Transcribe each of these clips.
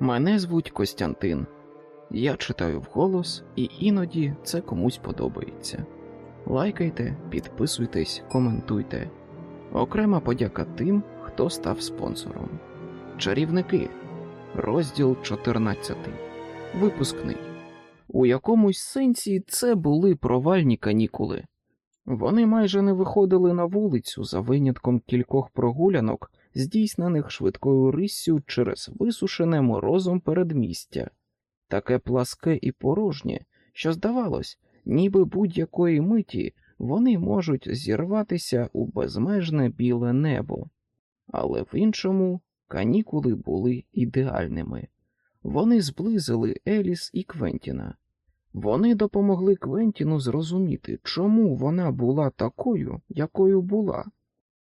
Мене звуть Костянтин. Я читаю вголос, і іноді це комусь подобається. Лайкайте, підписуйтесь, коментуйте. Окрема подяка тим, хто став спонсором. Чарівники. Розділ 14. Випускний. У якомусь сенсі це були провальні канікули. Вони майже не виходили на вулицю за винятком кількох прогулянок, здійснених швидкою риссю через висушене морозом передмістя, таке пласке і порожнє, що здавалось, ніби будь-якої миті вони можуть зірватися у безмежне біле небо, але в іншому канікули були ідеальними. Вони зблизили Еліс і Квентіна. Вони допомогли Квентіну зрозуміти, чому вона була такою, якою була.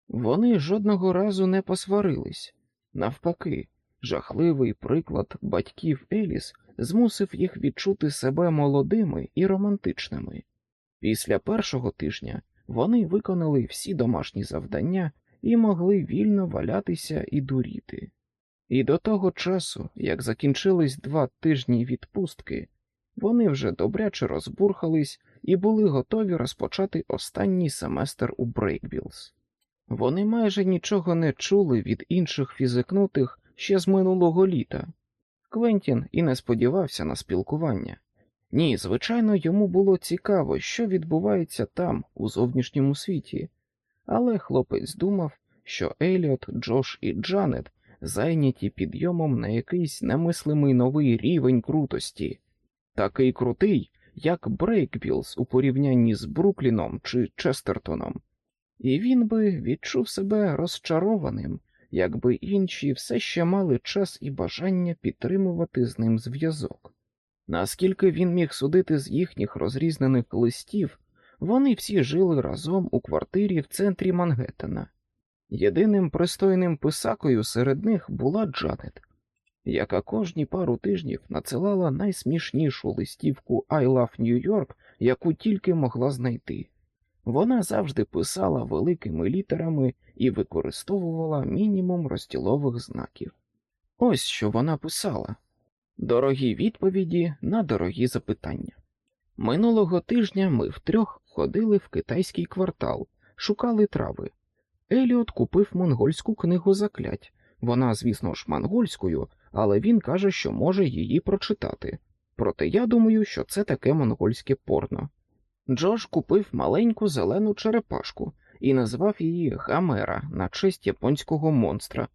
Вони жодного разу не посварились. Навпаки, жахливий приклад батьків Еліс змусив їх відчути себе молодими і романтичними. Після першого тижня вони виконали всі домашні завдання і могли вільно валятися і дуріти. І до того часу, як закінчились два тижні відпустки, вони вже добряче розбурхались і були готові розпочати останній семестр у Брейкбілз. Вони майже нічого не чули від інших фізикнутих ще з минулого літа. Квентін і не сподівався на спілкування. Ні, звичайно, йому було цікаво, що відбувається там, у зовнішньому світі, але хлопець думав, що Еліот, Джош і Джанет зайняті підйомом на якийсь немислимий новий рівень крутості, такий крутий, як Брейкбілз у порівнянні з Брукліном чи Честертоном, і він би відчув себе розчарованим, якби інші все ще мали час і бажання підтримувати з ним зв'язок. Наскільки він міг судити з їхніх розрізнених листів, вони всі жили разом у квартирі в центрі Мангеттена. Єдиним пристойним писакою серед них була Джанет, яка кожні пару тижнів надсилала найсмішнішу листівку «I love New York», яку тільки могла знайти. Вона завжди писала великими літерами і використовувала мінімум розділових знаків. Ось що вона писала дорогі відповіді на дорогі запитання. Минулого тижня ми втрьох ходили в китайський квартал, шукали трави. Еліот купив монгольську книгу заклять. Вона, звісно ж, монгольською, але він каже, що може її прочитати. Проте я думаю, що це таке монгольське порно. Джош купив маленьку зелену черепашку і назвав її Гамера на честь японського монстра.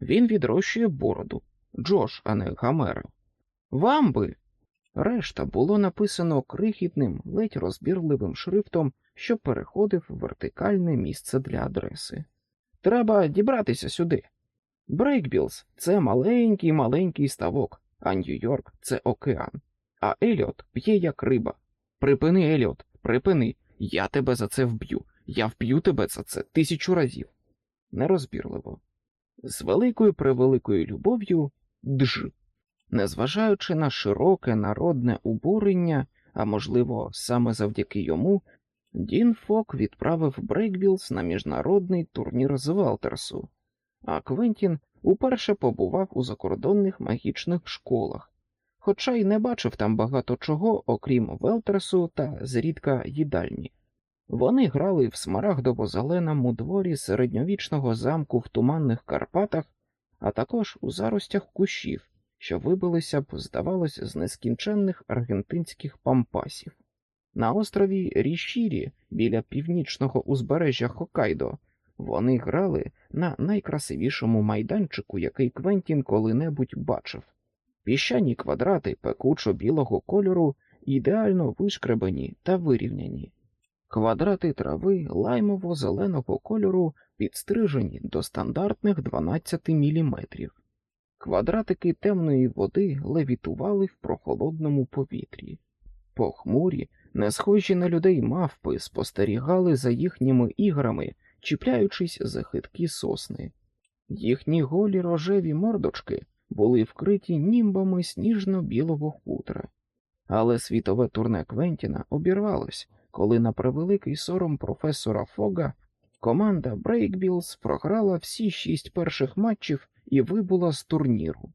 Він відрощує бороду. Джош, а не Гамера. Вам би. Решта було написано крихітним, ледь розбірливим шрифтом, що переходив в вертикальне місце для адреси. Треба дібратися сюди. Брейкбілз це маленький маленький ставок, а Нью-Йорк це океан. А Еліот п'є як риба. Припини, Еліот, припини, я тебе за це вб'ю. Я вб'ю тебе за це тисячу разів. Нерозбірливо. З великою превеликою любов'ю Дж. Незважаючи на широке народне обурення, а можливо, саме завдяки йому, Дін Фоґ відправив Брейкбілз на міжнародний турнір з велтерсу, а Квентін уперше побував у закордонних магічних школах, хоча й не бачив там багато чого, окрім Велтерсу та зрідка їдальні. Вони грали в смарагдово-зеленому дворі середньовічного замку в туманних Карпатах, а також у заростях кущів, що вибилися б, здавалось, з нескінченних аргентинських пампасів. На острові Рішірі біля північного узбережжя Хокайдо вони грали на найкрасивішому майданчику, який Квентін коли-небудь бачив. Піщані квадрати пекучо білого кольору ідеально вишкребані та вирівняні. Квадрати трави лаймово-зеленого кольору підстрижені до стандартних 12 мм. Квадратики темної води левітували в прохолодному повітрі. Похмурі, не схожі на людей мавпи, спостерігали за їхніми іграми, чіпляючись за хиткі сосни. Їхні голі рожеві мордочки були вкриті німбами сніжно-білого хутра. Але світове турне Квентіна обірвалось, коли на превеликий сором професора Фога команда Брейкбілз програла всі шість перших матчів і вибула з турніру.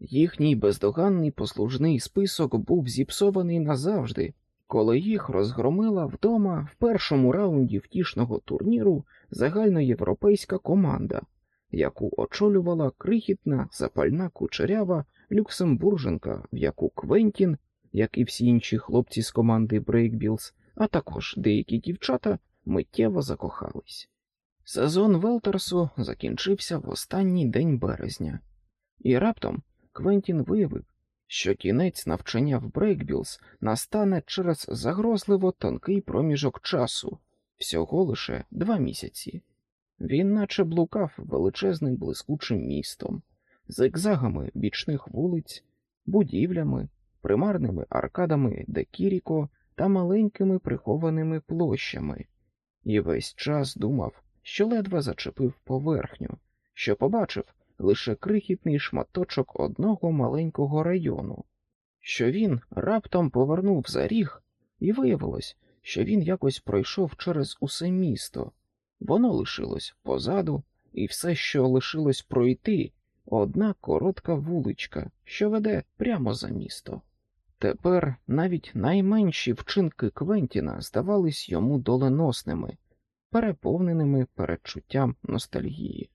Їхній бездоганний послужний список був зіпсований назавжди, коли їх розгромила вдома в першому раунді втішного турніру загальноєвропейська команда, яку очолювала крихітна запальна кучерява люксембурженка, в яку Квентін, як і всі інші хлопці з команди Брейкбілз, а також деякі дівчата миттєво закохались. Сезон Велтерсу закінчився в останній день березня, і раптом Квентін виявив, що кінець навчання в Брейкбілз настане через загрозливо тонкий проміжок часу, всього лише два місяці. Він наче блукав величезним блискучим містом, зигзагами бічних вулиць, будівлями, примарними аркадами Декіріко та маленькими прихованими площами, і весь час думав, що ледве зачепив поверхню, що побачив лише крихітний шматочок одного маленького району, що він раптом повернув за ріг, і виявилось, що він якось пройшов через усе місто, воно лишилось позаду, і все, що лишилось пройти, одна коротка вуличка, що веде прямо за місто. Тепер навіть найменші вчинки Квентіна здавались йому доленосними, переповненими передчуттям ностальгії.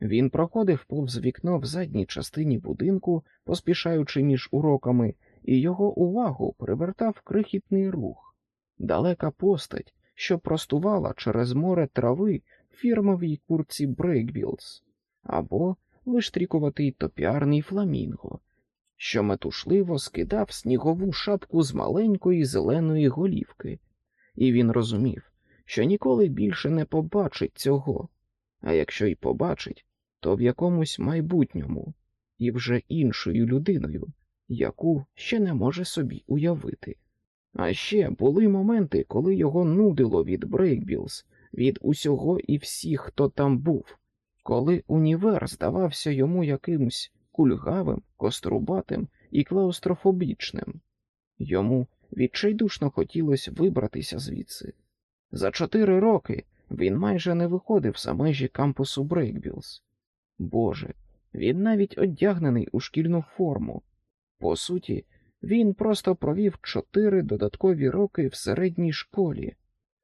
Він проходив повз вікно в задній частині будинку, поспішаючи між уроками, і його увагу привертав крихітний рух, далека постать, що простувала через море трави фірмовій курці Брейкбілз, або виштрікуватий топіарний фламінго, що метушливо скидав снігову шапку з маленької зеленої голівки, і він розумів, що ніколи більше не побачить цього, а якщо й побачить, то в якомусь майбутньому і вже іншою людиною, яку ще не може собі уявити. А ще були моменти, коли його нудило від Брейкбілз, від усього і всіх, хто там був, коли універ здавався йому якимсь кульгавим, кострубатим і клаустрофобічним. Йому відчайдушно хотілося вибратися звідси. За чотири роки він майже не виходив за межі кампусу Брейкбілз. Боже, він навіть одягнений у шкільну форму. По суті, він просто провів чотири додаткові роки в середній школі.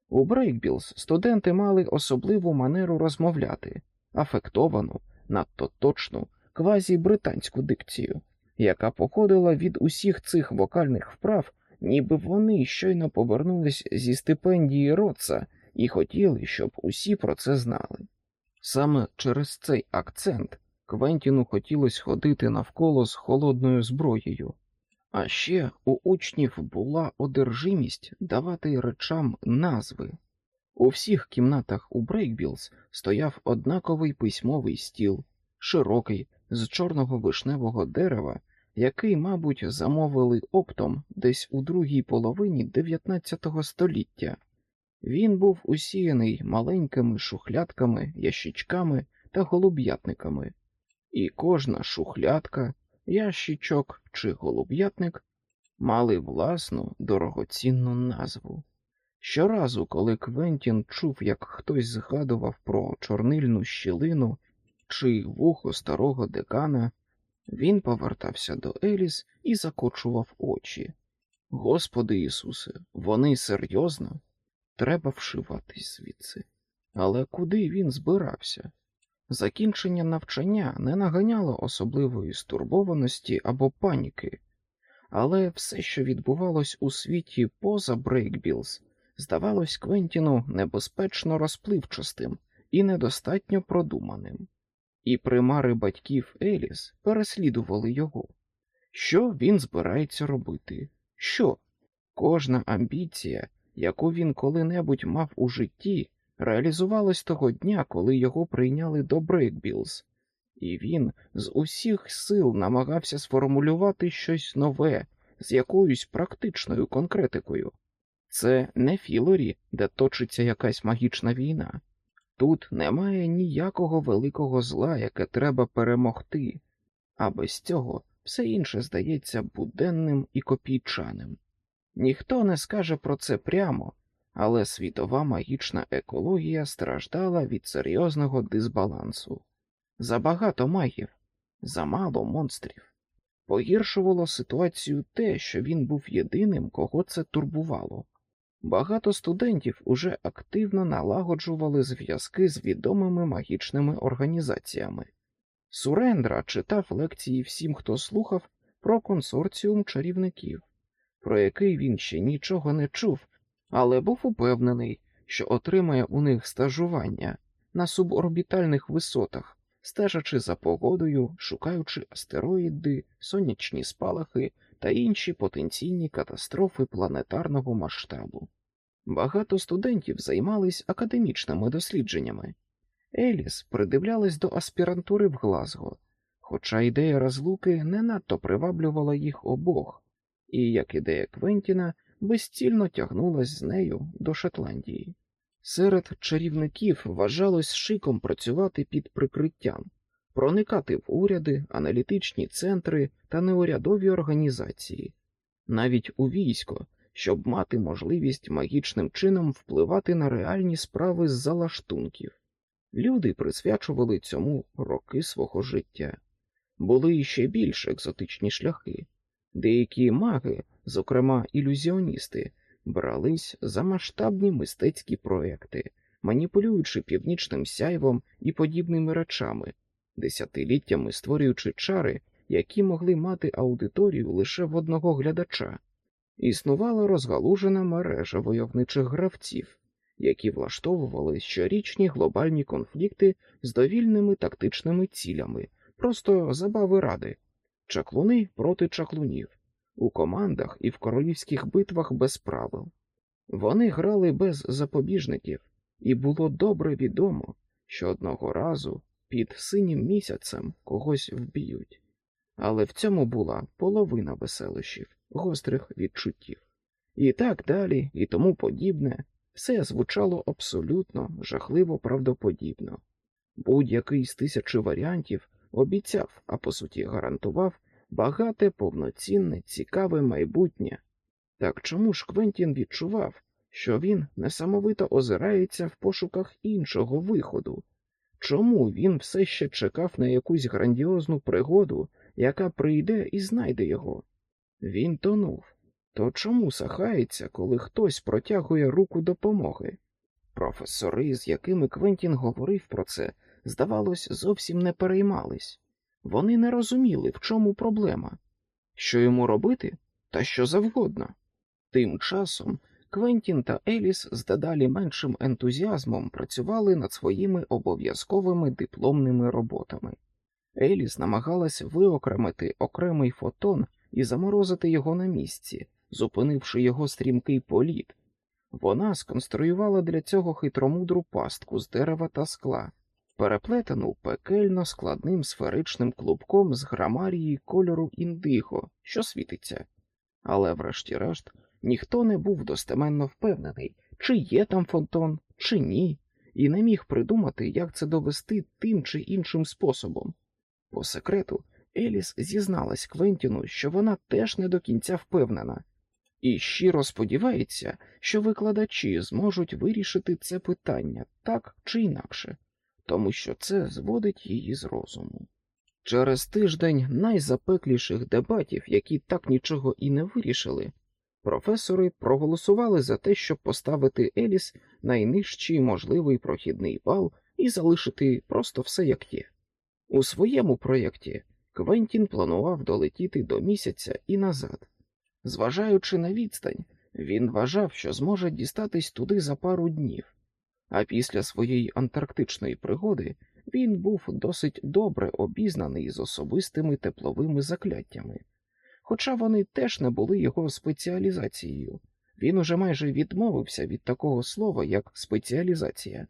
У Брейкбілз студенти мали особливу манеру розмовляти, афектовану, надто точну, квазі британську дикцію, яка походила від усіх цих вокальних вправ, ніби вони щойно повернулись зі стипендії Ротса і хотіли, щоб усі про це знали. Саме через цей акцент Квентіну хотілося ходити навколо з холодною зброєю, а ще у учнів була одержимість давати речам назви. У всіх кімнатах у Брейкбілз стояв однаковий письмовий стіл, широкий, з чорного вишневого дерева, який, мабуть, замовили оптом десь у другій половині 19 століття. Він був усіяний маленькими шухлядками, ящичками та голуб'ятниками, і кожна шухлядка, ящичок чи голуб'ятник мали власну дорогоцінну назву. Щоразу, коли Квентін чув, як хтось згадував про чорнильну щілину чи вухо старого декана, він повертався до Еліс і закочував очі. Господи Ісусе, вони серйозно? Треба вшиватись звідси. Але куди він збирався? Закінчення навчання не наганяло особливої стурбованості або паніки, але все, що відбувалось у світі поза Брейкбілз, здавалось Квентіну небезпечно розпливчастим і недостатньо продуманим, і примари батьків Еліс переслідували його. Що він збирається робити? Що? Кожна амбіція яку він коли-небудь мав у житті, реалізувалась того дня, коли його прийняли до Брейкбілз, і він з усіх сил намагався сформулювати щось нове з якоюсь практичною конкретикою. Це не Філорі, де точиться якась магічна війна. Тут немає ніякого великого зла, яке треба перемогти, а без цього все інше здається буденним і копійчаним. Ніхто не скаже про це прямо, але світова магічна екологія страждала від серйозного дисбалансу. Забагато магів, замало монстрів. Погіршувало ситуацію те, що він був єдиним, кого це турбувало. Багато студентів уже активно налагоджували зв'язки з відомими магічними організаціями. Сурендра читав лекції всім, хто слухав про консорціум чарівників, про який він ще нічого не чув, але був упевнений, що отримає у них стажування на суборбітальних висотах, стежачи за погодою, шукаючи астероїди, сонячні спалахи та інші потенційні катастрофи планетарного масштабу. Багато студентів займались академічними дослідженнями. Еліс придивлялась до аспірантури в Глазго, хоча ідея розлуки не надто приваблювала їх обох, і, як ідея Квентіна, безцільно тягнулась з нею до Шотландії. Серед чарівників вважалось шиком працювати під прикриттям, проникати в уряди, аналітичні центри та неурядові організації, навіть у військо, щоб мати можливість магічним чином впливати на реальні справи з залаштунків. Люди присвячували цьому роки свого життя. Були іще більш екзотичні шляхи. Деякі маги, зокрема ілюзіоністи, брались за масштабні мистецькі проекти, маніпулюючи північним сяйвом і подібними речами, десятиліттями створюючи чари, які могли мати аудиторію лише в одного глядача. Існувала розгалужена мережа войовничих гравців, які влаштовували щорічні глобальні конфлікти з довільними тактичними цілями, просто забави ради, чаклуни проти чаклунів, у командах і в королівських битвах без правил. Вони грали без запобіжників, і було добре відомо, що одного разу під синім місяцем когось вб'ють. Але в цьому була половина веселищів, гострих відчуттів. І так далі, і тому подібне, все звучало абсолютно жахливо правдоподібно. Будь-який з тисячі варіантів обіцяв, а по суті гарантував багате, повноцінне, цікаве майбутнє. Так чому ж Квентін відчував, що він несамовито озирається в пошуках іншого виходу? Чому він все ще чекав на якусь грандіозну пригоду, яка прийде і знайде його? Він тонув. То чому сахається, коли хтось протягує руку допомоги? Професори, з якими Квентін говорив про це, здавалось, зовсім не переймались. Вони не розуміли, в чому проблема, що йому робити, та що завгодно. Тим часом Квентін та Еліс з дедалі меншим ентузіазмом працювали над своїми обов'язковими дипломними роботами. Еліс намагалась виокремити окремий фотон і заморозити його на місці, зупинивши його стрімкий політ. Вона сконструювала для цього хитромудру пастку з дерева та скла, переплетену пекельно складним сферичним клубком з грамарії кольору індиго, що світиться. Але, врешті-решт, ніхто не був достеменно впевнений, чи є там фонтон, чи ні, і не міг придумати, як це довести тим чи іншим способом. По секрету, Еліс зізналась Квентіну, що вона теж не до кінця впевнена, і щиро сподівається, що викладачі зможуть вирішити це питання так чи інакше, тому що це зводить її з розуму. Через тиждень найзапекліших дебатів, які так нічого і не вирішили, професори проголосували за те, щоб поставити Еліс найнижчий можливий прохідний бал і залишити просто все як є. У своєму проєкті Квентін планував долетіти до місяця і назад. Зважаючи на відстань, він вважав, що зможе дістатись туди за пару днів, а після своєї антарктичної пригоди він був досить добре обізнаний з особистими тепловими закляттями, хоча вони теж не були його спеціалізацією. Він уже майже відмовився від такого слова, як спеціалізація.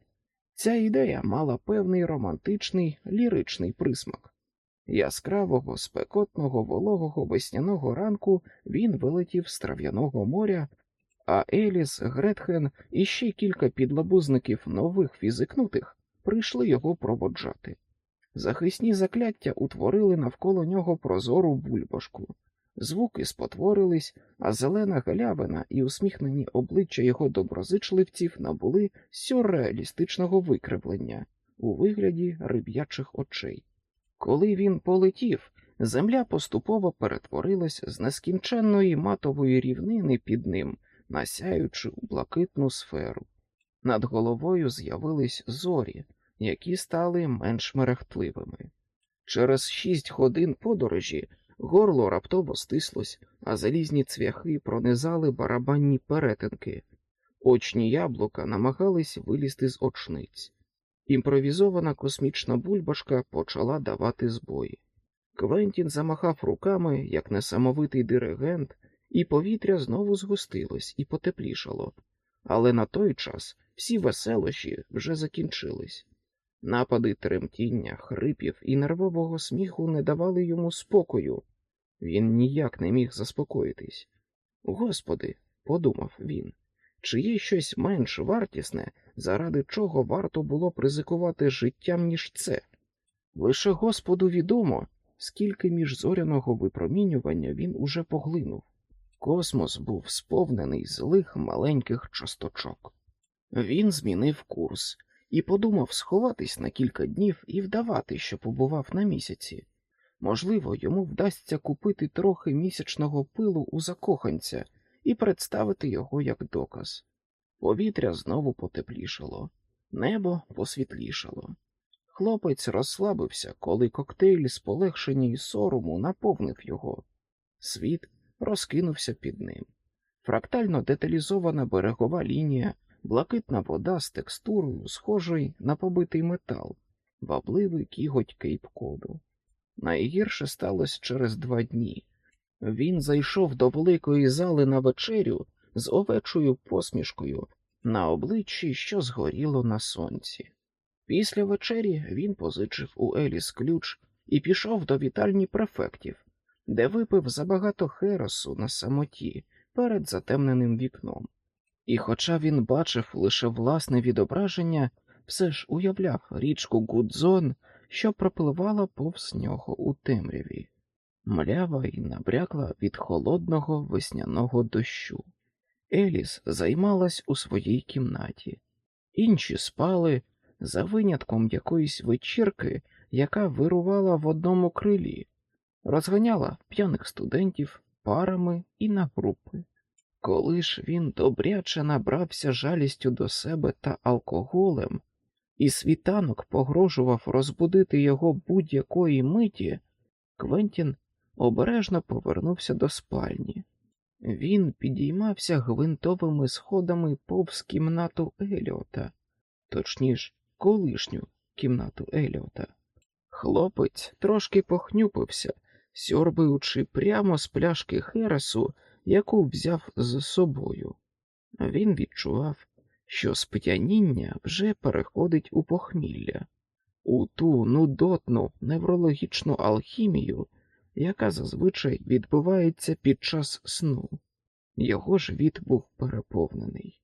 Ця ідея мала певний романтичний ліричний присмак. Яскравого, спекотного, вологого весняного ранку він вилетів з трав'яного моря, а Еліс, Гретхен і ще кілька підлабузників нових фізикнутих прийшли його проводжати. Захисні закляття утворили навколо нього прозору бульбашку, звуки спотворились, а зелена галявина і усміхнені обличчя його доброзичливців набули сюрреалістичного викривлення у вигляді риб'ячих очей. Коли він полетів, Земля поступово перетворилась з нескінченної матової рівнини під ним, насяючи у блакитну сферу. Над головою з'явились зорі, які стали менш мерехтливими. Через шість годин подорожі горло раптово стислось, а залізні цвяхи пронизали барабанні перетинки. Очні яблука намагались вилізти з очниць. Імпровізована космічна бульбашка почала давати збої. Квентін замахав руками, як несамовитий диригент, і повітря знову згустилось і потеплішало, але на той час всі веселощі вже закінчились. Напади тремтіння, хрипів і нервового сміху не давали йому спокою. Він ніяк не міг заспокоїтись. Господи, подумав він, чи є щось менш вартісне, заради чого варто було б ризикувати життям, ніж це? Лише Господу відомо, скільки міжзоряного випромінювання він уже поглинув. Космос був сповнений злих маленьких часточок. Він змінив курс і подумав сховатись на кілька днів і вдавати, що побував на місяці. Можливо, йому вдасться купити трохи місячного пилу у закоханця і представити його як доказ. Повітря знову потеплішало, небо посвітлішало. Хлопець розслабився, коли коктейль з полегшення і сорому наповнив його. Світ розкинувся під ним. Фрактально деталізована берегова лінія, блакитна вода з текстурою, схожою на побитий метал, вабливий кіготь кейп-коду. Найгірше сталося через два дні. Він зайшов до великої зали на вечерю з овечою посмішкою на обличчі, що згоріло на сонці. Після вечері він позичив у Еліс ключ і пішов до вітальні префектів, де випив забагато херосу на самоті перед затемненим вікном. І, хоча він бачив лише власне відображення, все ж уявляв річку Гудзон, що пропливала повз нього у темряві, млява й набрякла від холодного весняного дощу. Еліс займалась у своїй кімнаті, інші спали за винятком якоїсь вечірки, яка вирувала в одному крилі, розганяла п'яних студентів парами і на групи. Коли ж він добряче набрався жалістю до себе та алкоголем, і світанок погрожував розбудити його будь-якої миті, Квентін обережно повернувся до спальні. Він підіймався гвинтовими сходами повз кімнату Еліота, точніш, колишню кімнату Еліота. Хлопець трошки похнюпився, сьорбаючи прямо з пляшки Хересу, яку взяв з собою. Він відчував, що сп'яніння вже переходить у похмілля, у ту нудотну неврологічну алхімію, яка зазвичай відбувається під час сну. Його живіт був переповнений.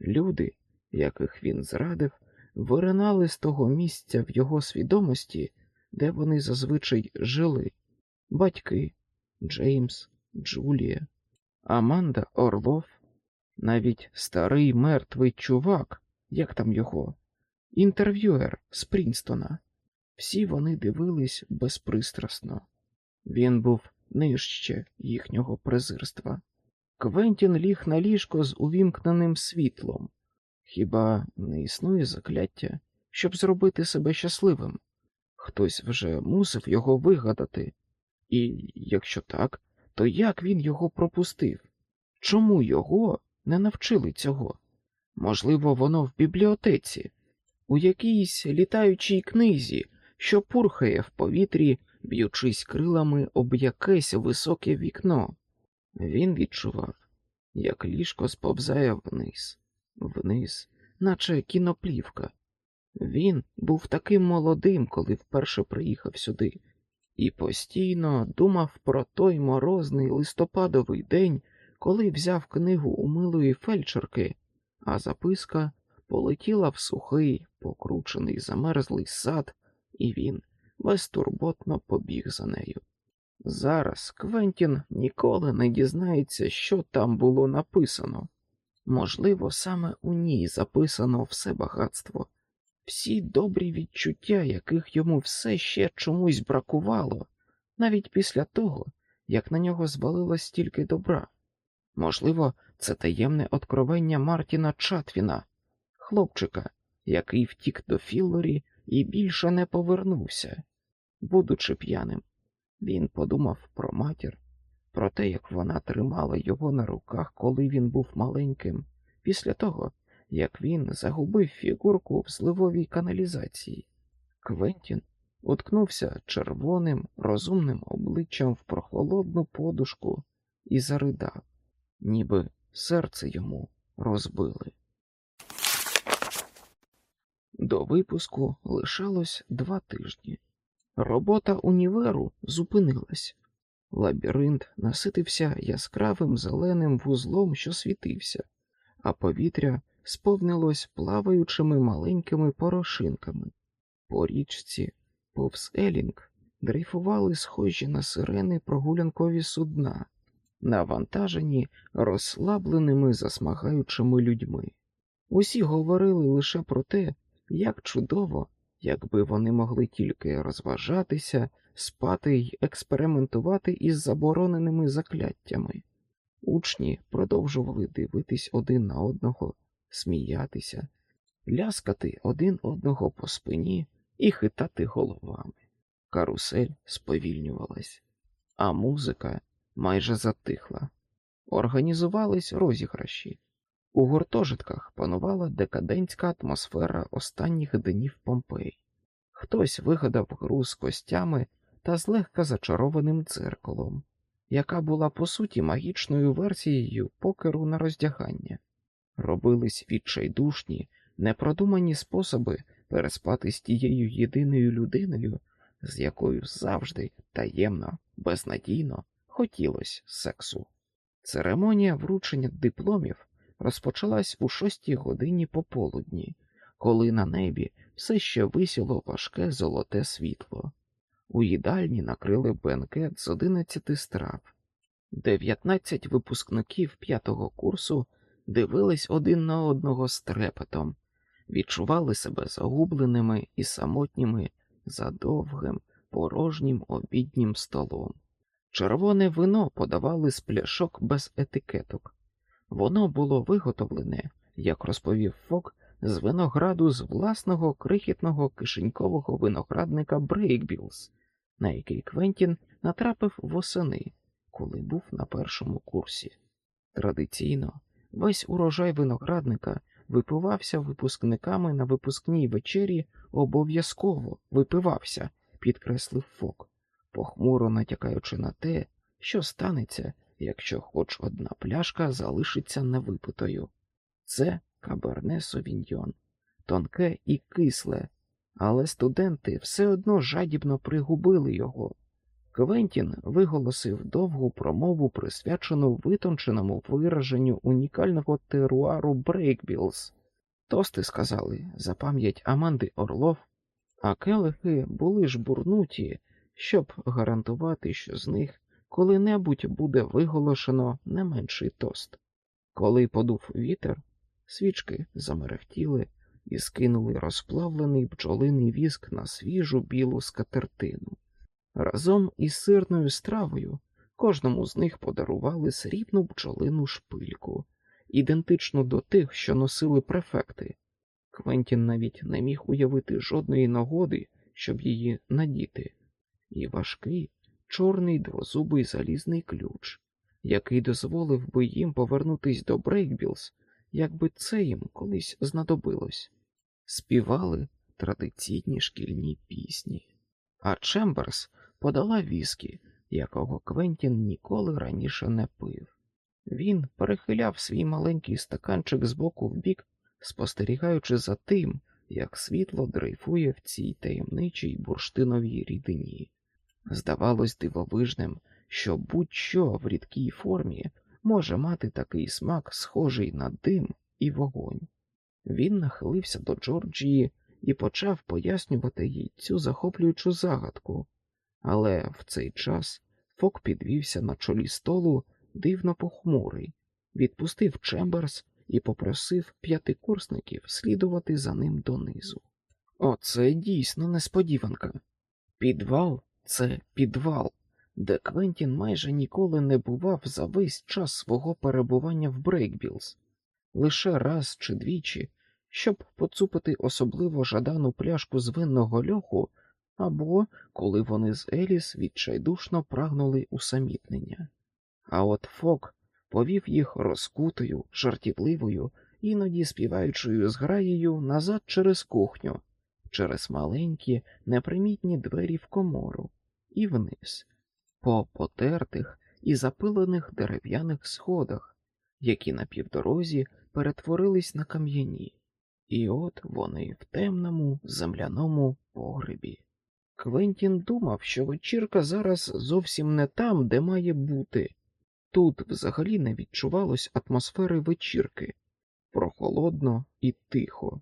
Люди, яких він зрадив, виринали з того місця в його свідомості, де вони зазвичай жили батьки, Джеймс, Джулія, Аманда Орлов, навіть старий мертвий чувак, як там його, інтерв'юер з Прінстона. Всі вони дивились безпристрасно. Він був нижче їхнього презирства. Квентін ліг на ліжко з увімкненим світлом. Хіба не існує закляття, щоб зробити себе щасливим? Хтось вже мусив його вигадати, і якщо так, то як він його пропустив? Чому його не навчили цього? Можливо, воно в бібліотеці, у якійсь літаючій книзі, що пурхає в повітрі, б'ючись крилами об якесь високе вікно. Він відчував, як ліжко сповзає вниз, вниз, наче кіноплівка. Він був таким молодим, коли вперше приїхав сюди, і постійно думав про той морозний листопадовий день, коли взяв книгу у милої фельдшерки, а записка полетіла в сухий, покручений, замерзлий сад, і він безтурботно побіг за нею. Зараз Квентін ніколи не дізнається, що там було написано. Можливо, саме у ній записано все багатство, всі добрі відчуття, яких йому все ще чомусь бракувало, навіть після того, як на нього звалилось стільки добра. Можливо, це таємне откровення Мартіна Чатвіна, хлопчика, який втік до Філлорі і більше не повернувся. Будучи п'яним, він подумав про матір, про те, як вона тримала його на руках, коли він був маленьким, після того, як він загубив фігурку в зливовій каналізації. Квентін уткнувся червоним, розумним обличчям в прохолодну подушку і заридав, ніби серце йому розбили. До випуску лишалось два тижні. Робота універу зупинилась. Лабіринт наситився яскравим зеленим вузлом, що світився, а повітря сповнилось плаваючими маленькими порошинками. По річці, повз Елінг, дрейфували схожі на сирени прогулянкові судна, навантажені розслабленими засмагаючими людьми. Усі говорили лише про те, як чудово, якби вони могли тільки розважатися, спати й експериментувати із забороненими закляттями. Учні продовжували дивитись один на одного, сміятися, ляскати один одного по спині і хитати головами. Карусель сповільнювалась, а музика майже затихла. Організувались розіграші. У гуртожитках панувала декадентська атмосфера останніх днів Помпей. Хтось вигадав гру з костями та злегка зачарованим дзеркалом, яка була по суті магічною версією покеру на роздягання. Робились відчайдушні, непродумані способи переспати з тією єдиною людиною, з якою завжди таємно, безнадійно хотілося сексу. Церемонія вручення дипломів розпочалась у шостій годині пополудні, коли на небі все ще висіло важке золоте світло. У їдальні накрили бенкет з одинадцяти страв. Дев'ятнадцять випускників п'ятого курсу дивились один на одного з трепетом, відчували себе загубленими і самотніми за довгим, порожнім обіднім столом. Червоне вино подавали з пляшок без етикеток. Воно було виготовлене, як розповів Фок, з винограду з власного крихітного кишенькового виноградника Брейкбілз, на який Квентін натрапив восени, коли був на першому курсі. Традиційно весь урожай виноградника випивався випускниками на випускній вечері, обов'язково випивався, підкреслив Фок, похмуро натякаючи на те, що станеться, якщо хоч одна пляшка залишиться невипитою. Це каберне совіньйон, тонке і кисле, але студенти все одно жадібно пригубили його. Квентін виголосив довгу промову, присвячену витонченому вираженню унікального теруару Брейкбілз. Тости сказали за пам'ять Аманди Орлов, а келихи були ж бурнуті, щоб гарантувати, що з них коли-небудь буде виголошено не менший тост. Коли подув вітер, свічки замерехтіли і скинули розплавлений бджолиний віск на свіжу білу скатертину. Разом із сирною стравою кожному з них подарували срібну бджолину шпильку, ідентичну до тих, що носили префекти. Квентін навіть не міг уявити жодної нагоди, щоб її надіти, і важкий чорний двозубий залізний ключ, який дозволив би їм повернутись до Брейкбілз, якби це їм колись знадобилось. Співали традиційні шкільні пісні, а Чемберс подала віскі, якого Квентін ніколи раніше не пив. Він перехиляв свій маленький стаканчик з боку в бік, спостерігаючи за тим, як світло дрейфує в цій таємничій бурштиновій рідині. Здавалось дивовижним, що будь-що в рідкій формі може мати такий смак, схожий на дим і вогонь. Він нахилився до Джорджії і почав пояснювати їй цю захоплюючу загадку, але в цей час Фок підвівся на чолі столу дивно похмурий, відпустив Чемберс і попросив п'ятикурсників слідувати за ним донизу. Оце дійсно несподіванка. Підвал це підвал, де Квентін майже ніколи не бував за весь час свого перебування в Брейкбілз, лише раз чи двічі, щоб поцупити особливо жадану пляшку з винного льоху, або коли вони з Еліс відчайдушно прагнули усамітнення. А от Фок повів їх розкутою, жартівливою, іноді співаючою зграєю назад через кухню, через маленькі непримітні двері в комору, і вниз, по потертих і запилених дерев'яних сходах, які на півдорозі перетворились на кам'яні, і от вони в темному земляному погребі. Квентін думав, що вечірка зараз зовсім не там, де має бути. Тут взагалі не відчувалось атмосфери вечірки прохолодно і тихо,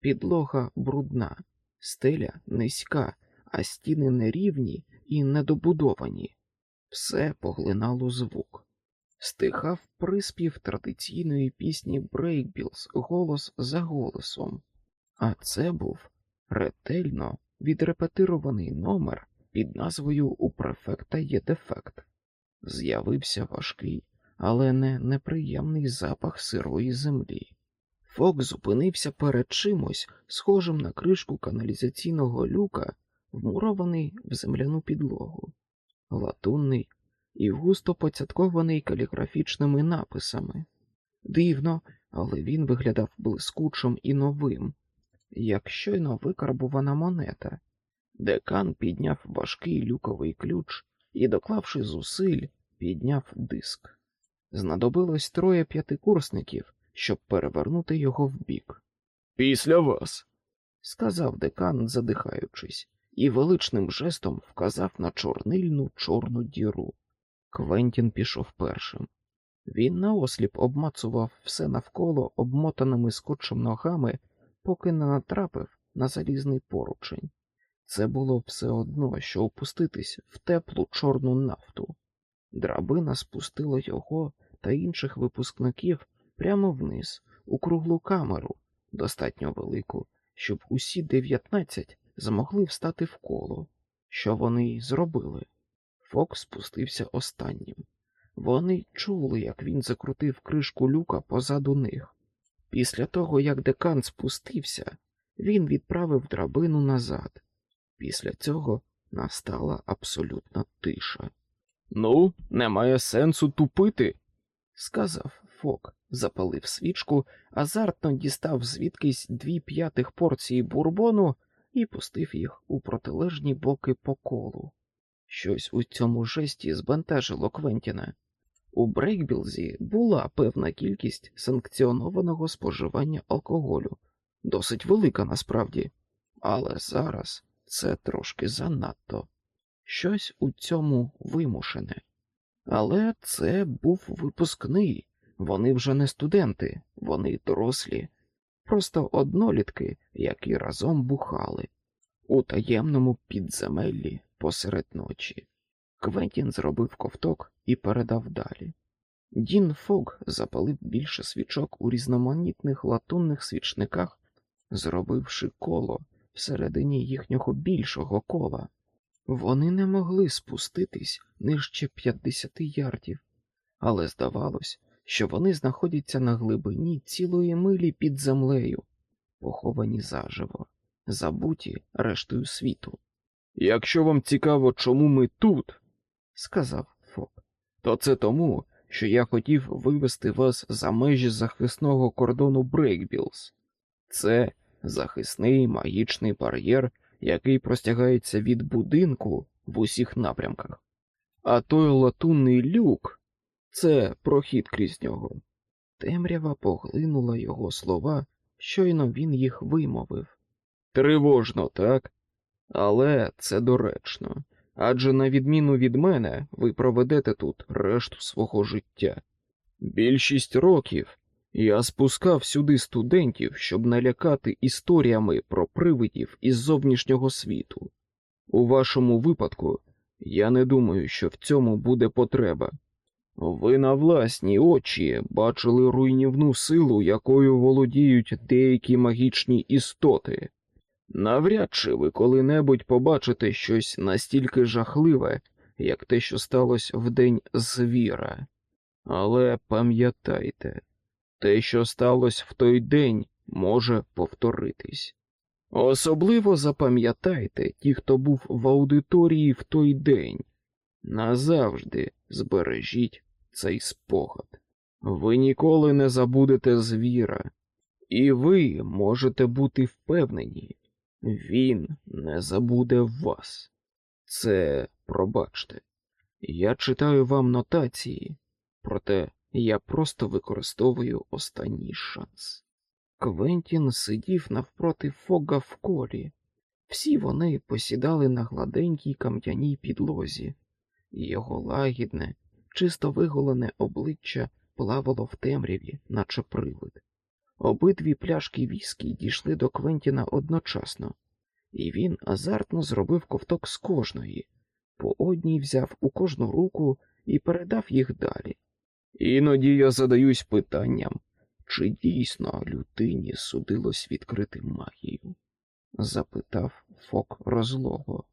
підлога брудна, стеля низька, а стіни нерівні і недобудовані. Все поглинало звук. Стихав приспів традиційної пісні Брейкбілз голос за голосом, а це був ретельно відрепетирований номер під назвою У префекта є дефект. З'явився важкий, але не неприємний запах сирої землі. Фок зупинився перед чимось, схожим на кришку каналізаційного люка, вмурований в земляну підлогу, латунний і густо поцяткований каліграфічними написами. Дивно, але він виглядав блискучим і новим, як щойно викарбувана монета. Декан підняв важкий люковий ключ і, доклавши зусиль, підняв диск. Знадобилось троє п'ятикурсників, щоб перевернути його вбік. Після вас, сказав декан, задихаючись, і величним жестом вказав на чорнильну чорну діру. Квентін пішов першим. Він наосліп обмацував все навколо обмотаними скотчем ногами, поки не натрапив на залізний поручень. Це було все одно, що опуститись в теплу чорну нафту. Драбина спустила його та інших випускників прямо вниз, у круглу камеру, достатньо велику, щоб усі дев'ятнадцять змогли встати в коло. Що вони й зробили. Фок спустився останнім. Вони чули, як він закрутив кришку люка позаду них. Після того, як декан спустився, він відправив драбину назад. Після цього настала абсолютна тиша. Ну, немає сенсу тупити, сказав Фок, запалив свічку, азартно дістав звідкись дві п'ятих порції бурбону і пустив їх у протилежні боки по колу. Щось у цьому жесті збентежило Квентіна. У Брейкбілзі була певна кількість санкціонованого споживання алкоголю, досить велика насправді, але зараз це трошки занадто. Щось у цьому вимушене. Але це був випускний, вони вже не студенти, вони дорослі, просто однолітки, які разом бухали у таємному підземеллі посеред ночі. Квентін зробив ковток і передав далі. Дін Фог запалив більше свічок у різноманітних латунних свічниках, зробивши коло всередині їхнього більшого кола. Вони не могли спуститись нижче 50 ярдів, але здавалось, що вони знаходяться на глибині цілої милі під землею, поховані заживо, забуті рештою світу. Якщо вам цікаво, чому ми тут, сказав Фок, то це тому, що я хотів вивести вас за межі захисного кордону Брейкбілз. Це захисний магічний бар'єр, який простягається від будинку в усіх напрямках. А той латунний люк це прохід крізь нього. Темрява поглинула його слова, щойно він їх вимовив. Тривожно, так? Але це доречно. Адже, на відміну від мене, ви проведете тут решту свого життя. Більшість років я спускав сюди студентів, щоб налякати історіями про привидів із зовнішнього світу. У вашому випадку я не думаю, що в цьому буде потреба. Ви на власні очі бачили руйнівну силу, якою володіють деякі магічні істоти. Навряд чи ви коли-небудь побачите щось настільки жахливе, як те, що сталося в день звіра. Але пам'ятайте, те, що сталося в той день, може повторитись. Особливо запам'ятайте ті, хто був в аудиторії в той день. Назавжди збережіть цей спогад. Ви ніколи не забудете звіра, і ви можете бути впевнені, він не забуде вас. Це пробачте. Я читаю вам нотації, проте я просто використовую останній шанс. Квентін сидів навпроти фога в колі. Всі вони посідали на гладенькій кам'яній підлозі, його лагідне, чисто виголене обличчя плавало в темряві, наче привид. Обидві пляшки віскі дійшли до Квентіна одночасно, і він азартно зробив ковток з кожної, по одній взяв у кожну руку і передав їх далі. Іноді я задаюсь питанням, чи дійсно людині судилось відкрити магію? запитав Фок розлого.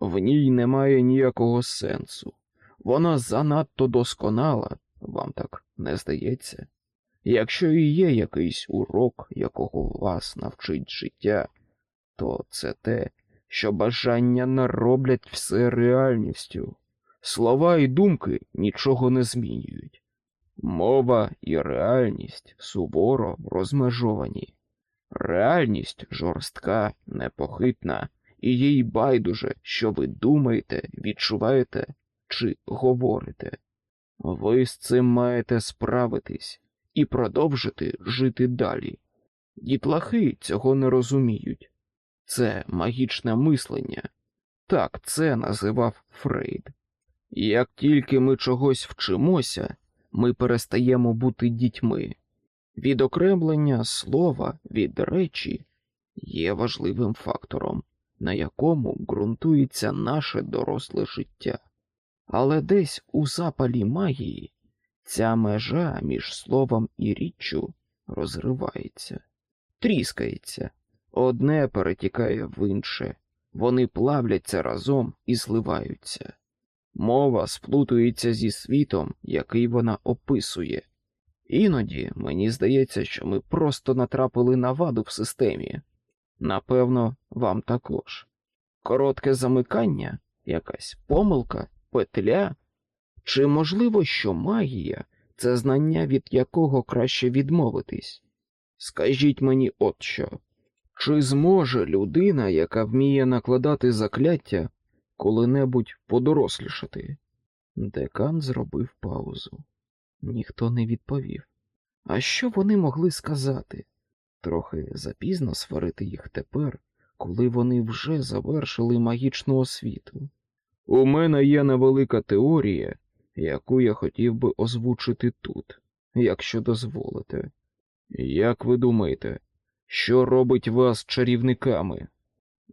В ній немає ніякого сенсу. Вона занадто досконала, вам так не здається. Якщо і є якийсь урок, якого вас навчить життя, то це те, що бажання нароблять все реальністю. Слова і думки нічого не змінюють. Мова і реальність суворо розмежовані. Реальність жорстка, непохитна, і їй байдуже, що ви думаєте, відчуваєте чи говорите. Ви з цим маєте справитись і продовжити жити далі. Дітлахи цього не розуміють. Це магічне мислення. Так це називав Фрейд. Як тільки ми чогось вчимося, ми перестаємо бути дітьми. Відокремлення слова від речі є важливим фактором, на якому ґрунтується наше доросле життя. Але десь у запалі магії ця межа між словом і річчю розривається, тріскається, одне перетікає в інше, вони плавляться разом і зливаються. Мова сплутується зі світом, який вона описує. Іноді мені здається, що ми просто натрапили на ваду в системі. Напевно, вам також. Коротке замикання, якась помилка, петля. Чи можливо, що магія це знання, від якого краще відмовитись? Скажіть мені от що. Чи зможе людина, яка вміє накладати закляття, коли-небудь подорослішати? Декан зробив паузу. Ніхто не відповів. А що вони могли сказати? Трохи запізно сварити їх тепер, коли вони вже завершили магічну освіту. У мене є невелика теорія, яку я хотів би озвучити тут, якщо дозволите. Як ви думаєте, що робить вас чарівниками?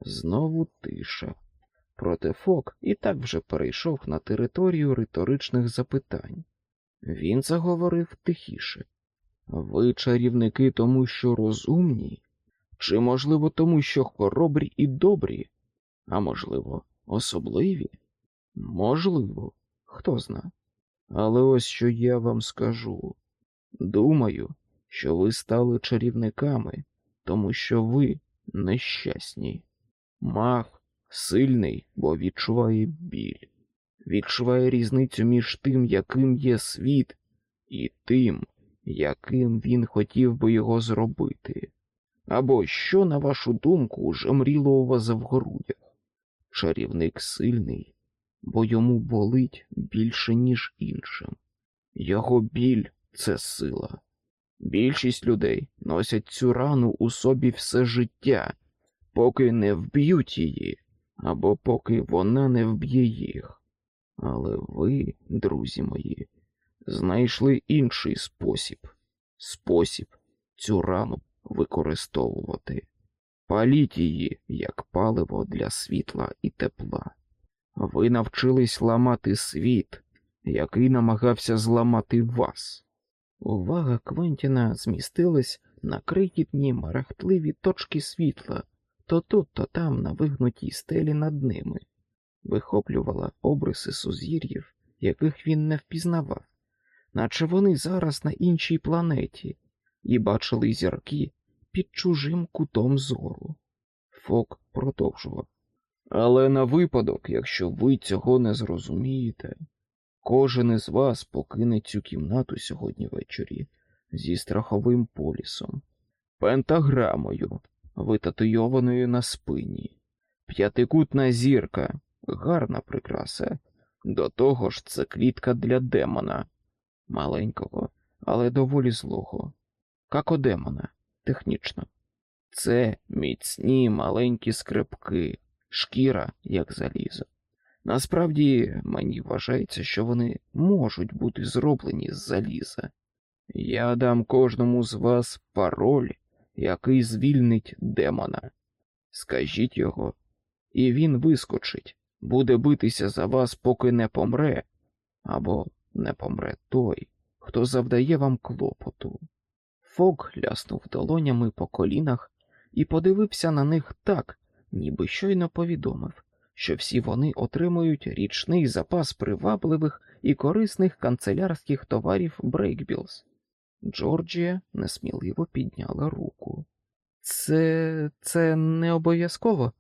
Знову тиша. Проте Фок і так вже перейшов на територію риторичних запитань. Він заговорив тихіше. Ви чарівники тому, що розумні, чи, можливо, тому, що хоробрі і добрі, а можливо, особливі? Можливо, хто зна. Але ось що я вам скажу. Думаю, що ви стали чарівниками, тому що ви нещасні. Маг сильний, бо відчуває біль, відчуває різницю між тим, яким є світ, і тим, яким він хотів би його зробити. Або що, на вашу думку, жемріло у вас в грудях? Чарівник сильний, бо йому болить більше, ніж іншим. Його біль це сила. Більшість людей носять цю рану у собі все життя, поки не вб'ють її, або поки вона не вб'є їх. Але ви, друзі мої, знайшли інший спосіб, спосіб цю рану використовувати. Паліть її як паливо для світла і тепла. Ви навчились ламати світ, який намагався зламати вас. Увага Квентіна змістилась на крихітні марахтливі точки світла, то тут, то там на вигнутій стелі над ними. вихоплювала обриси сузір'їв, яких він не впізнавав, наче вони зараз на іншій планеті, і бачили зірки під чужим кутом зору. Фок продовжував. Але на випадок, якщо ви цього не зрозумієте, кожен із вас покине цю кімнату сьогодні ввечері зі страховим полісом, пентаграмою, витатуйованою на спині, п'ятикутна зірка, гарна прикраса. До того ж, це клітка для демона, маленького, але доволі злого, какодемона, технічно. Це міцні маленькі скрипки, шкіра, як залізо. Насправді мені вважається, що вони можуть бути зроблені з заліза. Я дам кожному з вас пароль, який звільнить демона. Скажіть його, і він вискочить, буде битися за вас, поки не помре, або не помре той, хто завдає вам клопоту. Фок ляснув долонями по колінах і подивився на них так, ніби щойно повідомив, що всі вони отримують річний запас привабливих і корисних канцелярських товарів Брейкбілз. Джорджія несміливо підняла руку. Це це не обов'язково.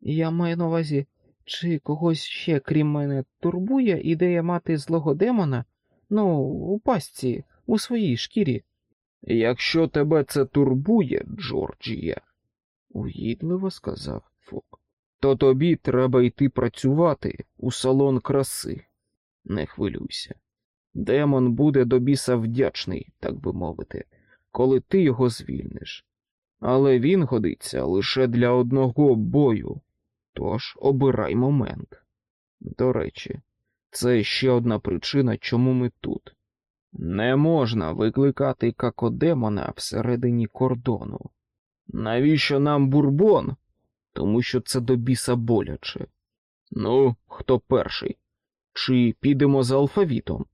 Я маю на увазі, чи когось ще, крім мене, турбує ідея мати злого демона, ну, у пастці, у своїй шкірі. Якщо тебе це турбує, Джорджія, угідливо сказав Фок, то тобі треба йти працювати у салон краси. Не хвилюйся. Демон буде до біса вдячний, так би мовити, коли ти його звільниш. Але він годиться лише для одного бою, тож обирай момент. До речі, це ще одна причина, чому ми тут. Не можна викликати какодемона всередині кордону. Навіщо нам бурбон? Тому що це до біса боляче. Ну, хто перший? Чи підемо за алфавітом?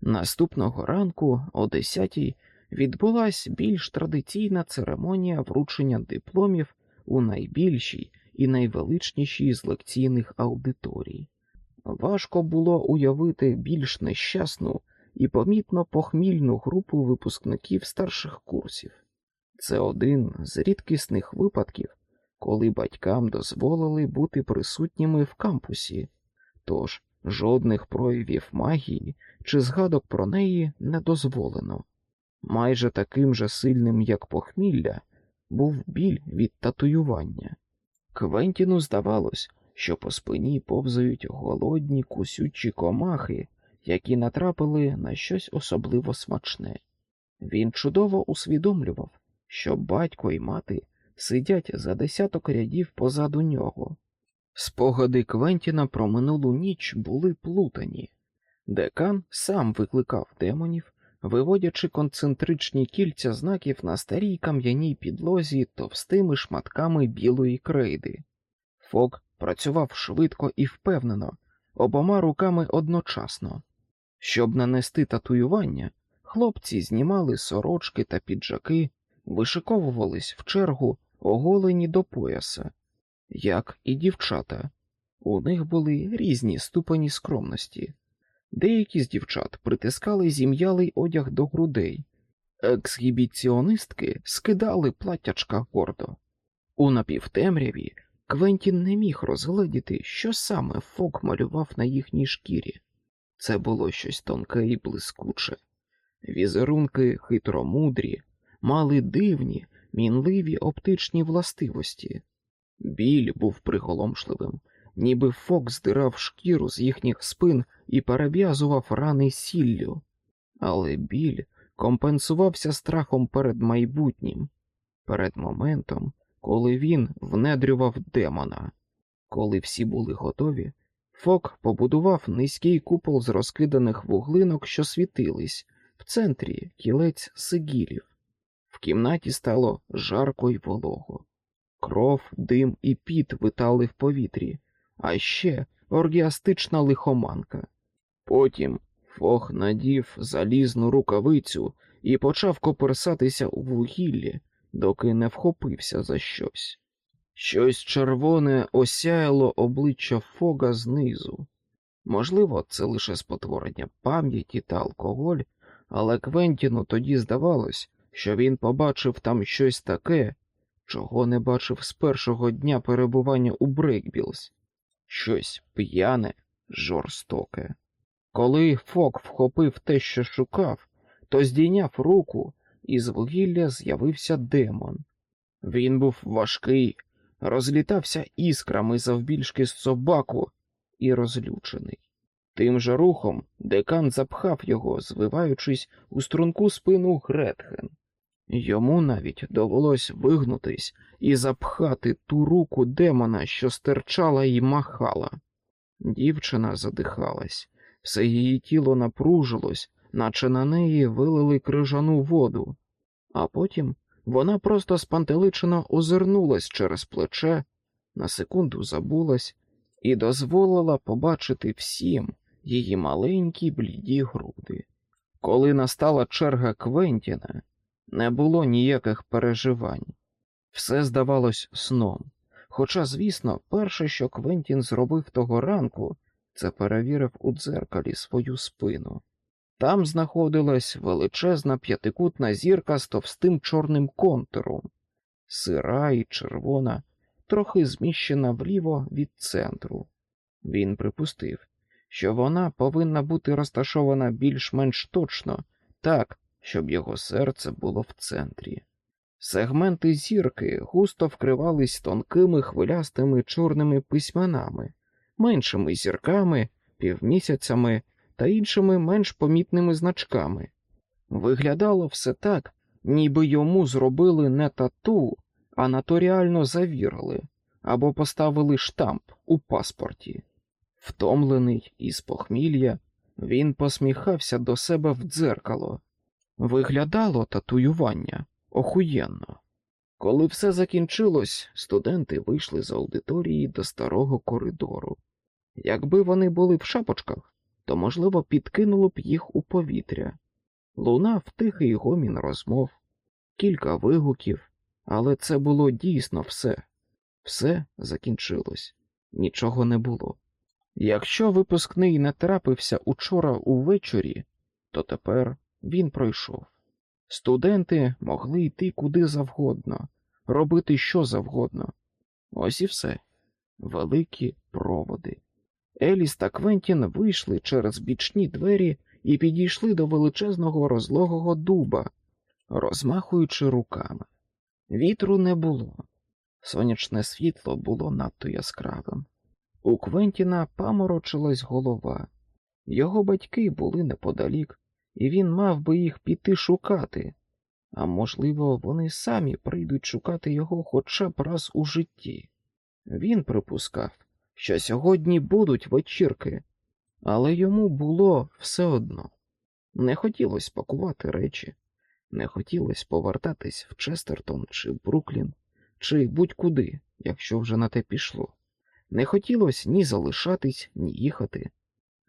Наступного ранку, о 10-й, відбулась більш традиційна церемонія вручення дипломів у найбільшій і найвеличнішій з лекційних аудиторій. Важко було уявити більш нещасну і помітно похмільну групу випускників старших курсів. Це один з рідкісних випадків, коли батькам дозволили бути присутніми в кампусі, тож жодних проявів магії чи згадок про неї не дозволено. Майже таким же сильним, як похмілля, був біль від татуювання. Квентіну здавалось, що по спині повзають голодні кусючі комахи, які натрапили на щось особливо смачне. Він чудово усвідомлював, що батько і мати сидять за десяток рядів позаду нього. Спогади Квентіна про минулу ніч були плутані. Декан сам викликав демонів, виводячи концентричні кільця знаків на старій кам'яній підлозі товстими шматками білої крейди. Фок працював швидко і впевнено, обома руками одночасно. Щоб нанести татуювання, хлопці знімали сорочки та піджаки, вишиковувались в чергу, оголені до пояса, як і дівчата. У них були різні ступені скромності. Деякі з дівчат притискали зім'ялий одяг до грудей, ексгібіціонистки скидали платтячка гордо. У напівтемряві Квентін не міг розгледіти, що саме Фок малював на їхній шкірі. Це було щось тонке і блискуче. Візерунки хитромудрі, мали дивні, мінливі оптичні властивості. Біль був приголомшливим, ніби Фок здирав шкіру з їхніх спин і перев'язував рани сіллю, але біль компенсувався страхом перед майбутнім, перед моментом, коли він внедрював демона. Коли всі були готові, Фок побудував низький купол з розкиданих вуглинок, що світились, в центрі кілець сигілів. Кімнаті стало жарко й волого. Кров, дим і піт витали в повітрі, а ще оргіастична лихоманка. Потім Фох надів залізну рукавицю і почав коперсатися у вугіллі, доки не вхопився за щось. Щось червоне осяяло обличчя Фога знизу. Можливо, це лише спотворення пам'яті та алкоголь, але Квентіну тоді здавалось, що він побачив там щось таке, чого не бачив з першого дня перебування у Брейкбілз. щось п'яне, жорстоке. Коли Фок вхопив те, що шукав, то здійняв руку, і з вугілля з'явився демон. Він був важкий, розлітався іскрами завбільшки з собаку і розлючений. Тим же рухом декан запхав його, звиваючись у струнку спину Гретхен. Йому навіть довелось вигнутись і запхати ту руку демона, що стирчала і махала. Дівчина задихалась, все її тіло напружилось, наче на неї вилили крижану воду, а потім вона просто спантеличено озирнулась через плече, на секунду забулась і дозволила побачити всім її маленькі бліді груди. Коли настала черга Квентіна, не було ніяких переживань. Все здавалось сном. Хоча, звісно, перше, що Квентін зробив того ранку, це перевірив у дзеркалі свою спину. Там знаходилась величезна п'ятикутна зірка з товстим чорним контуром, сира і червона, трохи зміщена вліво від центру. Він припустив, що вона повинна бути розташована більш-менш точно, так, щоб його серце було в центрі. Сегменти зірки густо вкривались тонкими хвилястими чорними письменами, меншими зірками, півмісяцями та іншими менш помітними значками. Виглядало все так, ніби йому зробили не тату, а наторіально завірили або поставили штамп у паспорті. Втомлений із похмілля, він посміхався до себе в дзеркало. Виглядало татуювання охуєнно. Коли все закінчилось, студенти вийшли з аудиторії до старого коридору. Якби вони були в шапочках, то, можливо, підкинуло б їх у повітря. Лунав тихий гомін розмов, кілька вигуків, але це було дійсно все. Все закінчилось, нічого не було. Якщо випускний не трапився учора увечері, то тепер він пройшов. Студенти могли йти куди завгодно, робити що завгодно. Ось і все великі проводи. Еліс та Квентін вийшли через бічні двері і підійшли до величезного розлогого дуба, розмахуючи руками. Вітру не було, сонячне світло було надто яскравим. У Квентіна паморочилась голова. Його батьки були неподалік, і він мав би їх піти шукати, а можливо, вони самі прийдуть шукати його хоча б раз у житті. Він припускав, що сьогодні будуть вечірки, але йому було все одно. Не хотілося пакувати речі, не хотілося повертатись в Честертон чи Бруклін, чи будь-куди, якщо вже на те пішло. Не хотілося ні залишатись, ні їхати.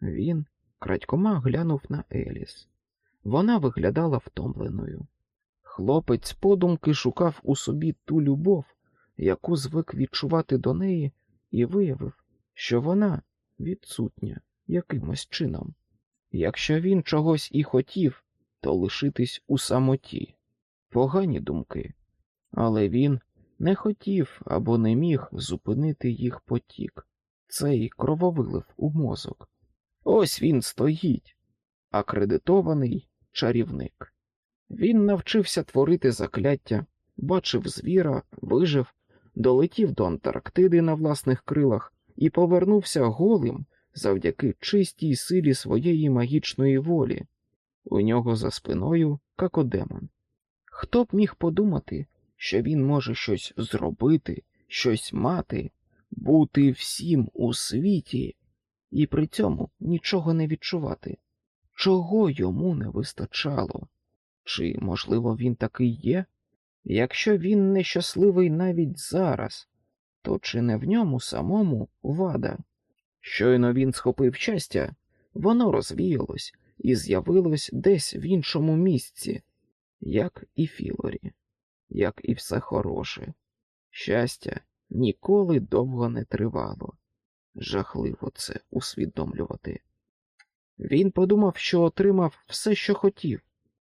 Він крадькома глянув на Еліс. Вона виглядала втомленою. Хлопець подумки шукав у собі ту любов, яку звик відчувати до неї, і виявив, що вона відсутня якимось чином. Якщо він чогось і хотів, то лишитись у самоті, погані думки, але він не хотів або не міг зупинити їх потік, цей крововилив у мозок. Ось він стоїть, акредитований чарівник. Він навчився творити закляття, бачив звіра, вижив, долетів до Антарктиди на власних крилах і повернувся голим завдяки чистій силі своєї магічної волі. У нього за спиною какодемон. Хто б міг подумати, що він може щось зробити, щось мати, бути всім у світі, і при цьому нічого не відчувати, чого йому не вистачало? Чи, можливо, він такий є? Якщо він нещасливий навіть зараз, то чи не в ньому самому вада? Щойно він схопив щастя, воно розвіялось і з'явилось десь в іншому місці, як і Філорі, як і все хороше. Щастя, ніколи довго не тривало. Жахливо це усвідомлювати. Він подумав, що отримав все, що хотів,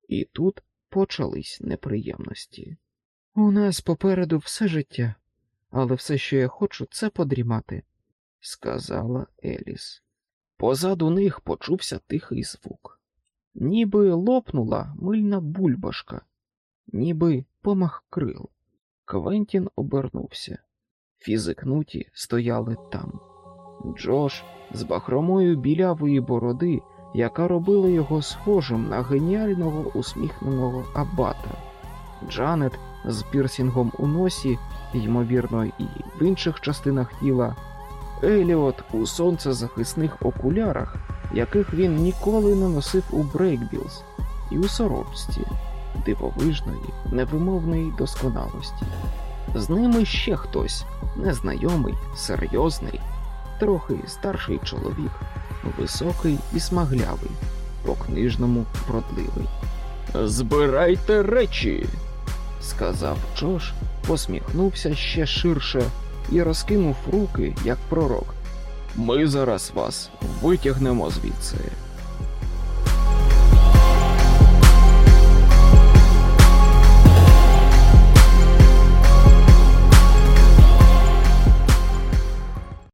і тут почались неприємності. У нас попереду все життя, але все, що я хочу, це подрімати, сказала Еліс. Позаду них почувся тихий звук, ніби лопнула мильна бульбашка, ніби помах крил. Квентін обернувся. Фізикнуті стояли там. Джош з бахромою білявої бороди, яка робила його схожим на геніального усміхненого абата, Джанет з пірсінгом у носі, ймовірно, і в інших частинах тіла, Еліот у сонцезахисних окулярах, яких він ніколи не носив у Брейкбілз, і у сорочці дивовижної, невимовної досконалості. З ними ще хтось незнайомий, серйозний, трохи старший чоловік, високий і смаглявий, по книжному вродливий. Збирайте речі, сказав Джош, посміхнувся ще ширше і розкинув руки, як пророк. Ми зараз вас витягнемо звідси.